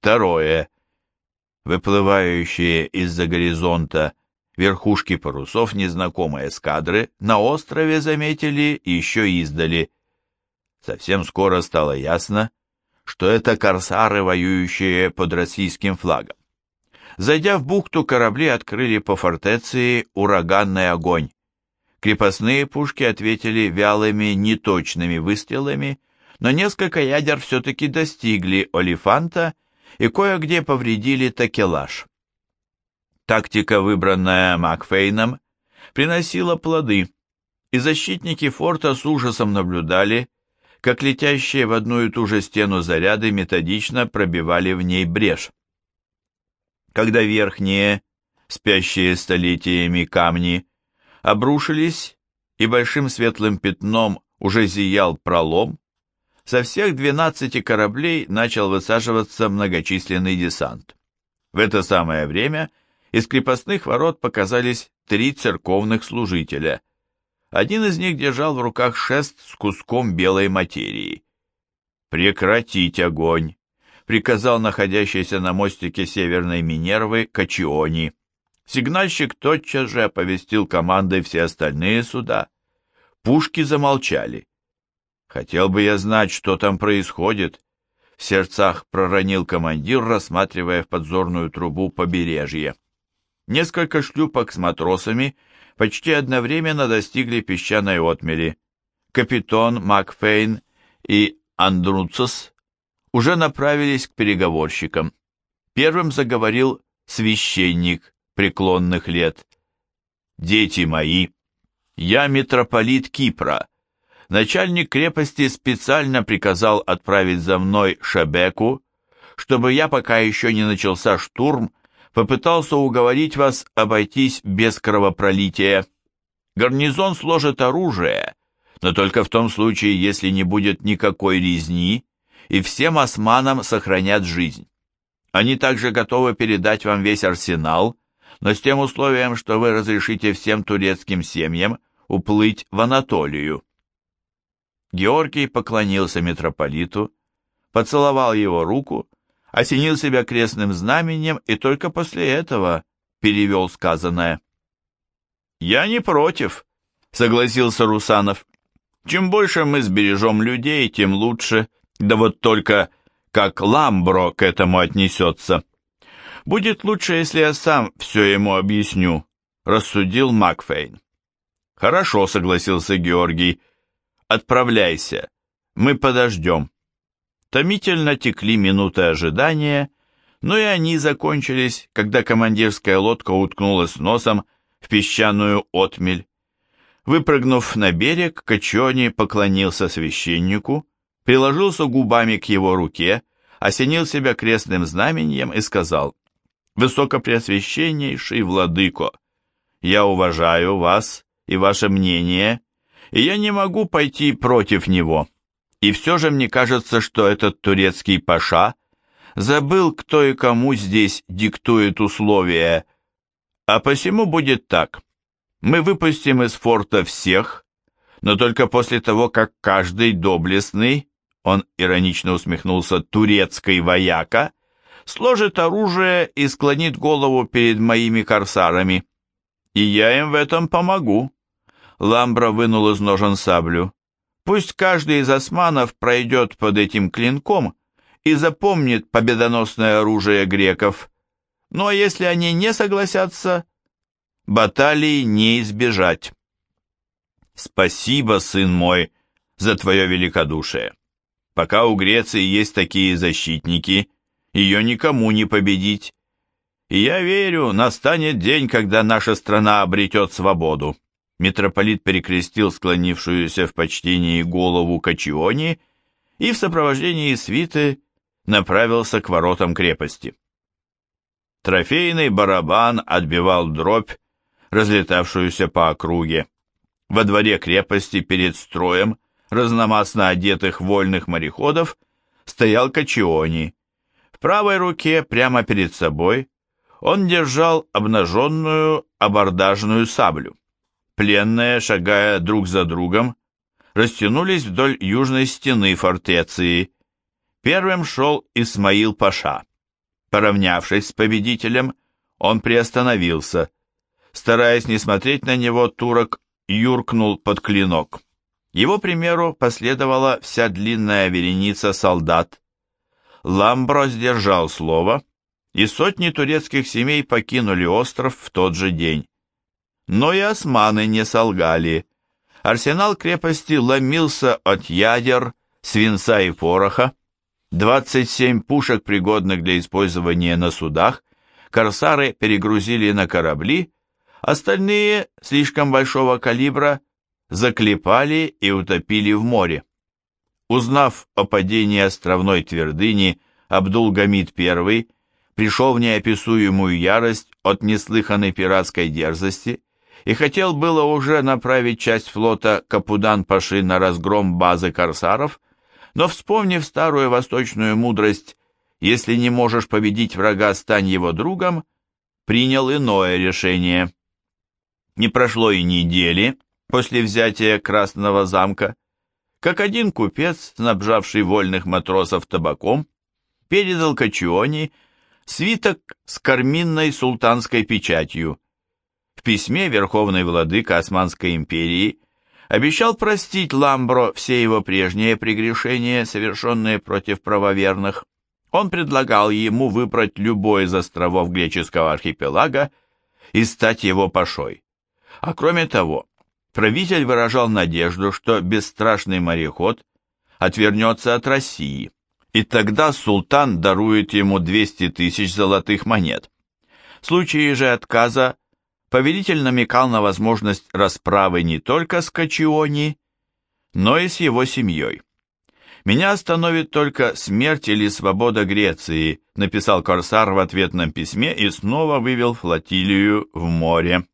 Второе. Выплывающие из-за горизонта верхушки парусов незнакомой эскадры на острове заметили еще издали. Совсем скоро стало ясно, что это корсары, воюющие под российским флагом. Зайдя в бухту, корабли открыли по фортеции ураганный огонь. Крепостные пушки ответили вялыми, неточными выстрелами, но несколько ядер все-таки достигли Олифанта и кое-где повредили такелаж. Тактика, выбранная Макфейном, приносила плоды, и защитники форта с ужасом наблюдали, как летящие в одну и ту же стену заряды методично пробивали в ней брешь. Когда верхние, спящие столетиями камни, обрушились, и большим светлым пятном уже зиял пролом, со всех двенадцати кораблей начал высаживаться многочисленный десант. В это самое время из крепостных ворот показались три церковных служителя. Один из них держал в руках шест с куском белой материи. «Прекратить огонь!» — приказал находящийся на мостике Северной Минервы Качиони. Сигнальщик тотчас же оповестил командой все остальные суда. Пушки замолчали. Хотел бы я знать, что там происходит. В сердцах проронил командир, рассматривая в подзорную трубу побережье. Несколько шлюпок с матросами почти одновременно достигли песчаной отмели. Капитан Макфейн и Андруцос уже направились к переговорщикам. Первым заговорил священник преклонных лет. «Дети мои, я митрополит Кипра, начальник крепости специально приказал отправить за мной Шебеку, чтобы я, пока еще не начался штурм, попытался уговорить вас обойтись без кровопролития. Гарнизон сложит оружие, но только в том случае, если не будет никакой резни, и всем османам сохранят жизнь. Они также готовы передать вам весь арсенал, но с тем условием, что вы разрешите всем турецким семьям уплыть в Анатолию. Георгий поклонился митрополиту, поцеловал его руку, осенил себя крестным знаменем и только после этого перевел сказанное. «Я не против», — согласился Русанов. «Чем больше мы сбережем людей, тем лучше. Да вот только как Ламбро к этому отнесется». «Будет лучше, если я сам все ему объясню», — рассудил Макфейн. «Хорошо», — согласился Георгий, Отправляйся. Мы подождем. Томительно текли минуты ожидания, но и они закончились, когда командирская лодка уткнулась носом в песчаную отмель. Выпрыгнув на берег, Качони поклонился священнику, приложился губами к его руке, осенил себя крестным знаменем и сказал, «Высокопреосвященнейший владыко, я уважаю вас и ваше мнение, и я не могу пойти против него. И все же мне кажется, что этот турецкий паша забыл, кто и кому здесь диктует условия. А посему будет так. Мы выпустим из форта всех, но только после того, как каждый доблестный, он иронично усмехнулся, турецкий вояка, сложит оружие и склонит голову перед моими корсарами. И я им в этом помогу. Ламбра вынул из ножен саблю. Пусть каждый из османов пройдет под этим клинком и запомнит победоносное оружие греков. Ну а если они не согласятся, баталии не избежать. Спасибо, сын мой, за твое великодушие. Пока у Греции есть такие защитники, ее никому не победить. Я верю, настанет день, когда наша страна обретет свободу митрополит перекрестил склонившуюся в почтении голову Качиони и в сопровождении свиты направился к воротам крепости. Трофейный барабан отбивал дробь, разлетавшуюся по округе. Во дворе крепости перед строем разномастно одетых вольных мореходов стоял Качиони. В правой руке, прямо перед собой, он держал обнаженную абордажную саблю. Пленные, шагая друг за другом, растянулись вдоль южной стены фортеции. Первым шел Исмаил Паша. Поравнявшись с победителем, он приостановился. Стараясь не смотреть на него, турок юркнул под клинок. Его примеру последовала вся длинная вереница солдат. Ламбро сдержал слово, и сотни турецких семей покинули остров в тот же день. Но и османы не солгали. Арсенал крепости ломился от ядер, свинца и пороха. 27 пушек, пригодных для использования на судах, корсары перегрузили на корабли, остальные, слишком большого калибра, заклепали и утопили в море. Узнав о падении островной твердыни, Абдул-Гамид I пришел в неописуемую ярость от неслыханной пиратской дерзости и хотел было уже направить часть флота Капудан-Паши на разгром базы корсаров, но, вспомнив старую восточную мудрость «если не можешь победить врага, стань его другом», принял иное решение. Не прошло и недели после взятия Красного замка, как один купец, снабжавший вольных матросов табаком, передал Качиони свиток с карминной султанской печатью. В письме Верховный Владыка Османской империи обещал простить Ламбро все его прежние прегрешения, совершенные против правоверных. Он предлагал ему выбрать любой из островов греческого архипелага и стать его пашой. А кроме того, правитель выражал надежду, что бесстрашный мореход отвернется от России, и тогда султан дарует ему 200 тысяч золотых монет. В случае же отказа повелитель намекал на возможность расправы не только с Качиони, но и с его семьей. «Меня остановит только смерть или свобода Греции», написал Корсар в ответном письме и снова вывел флотилию в море.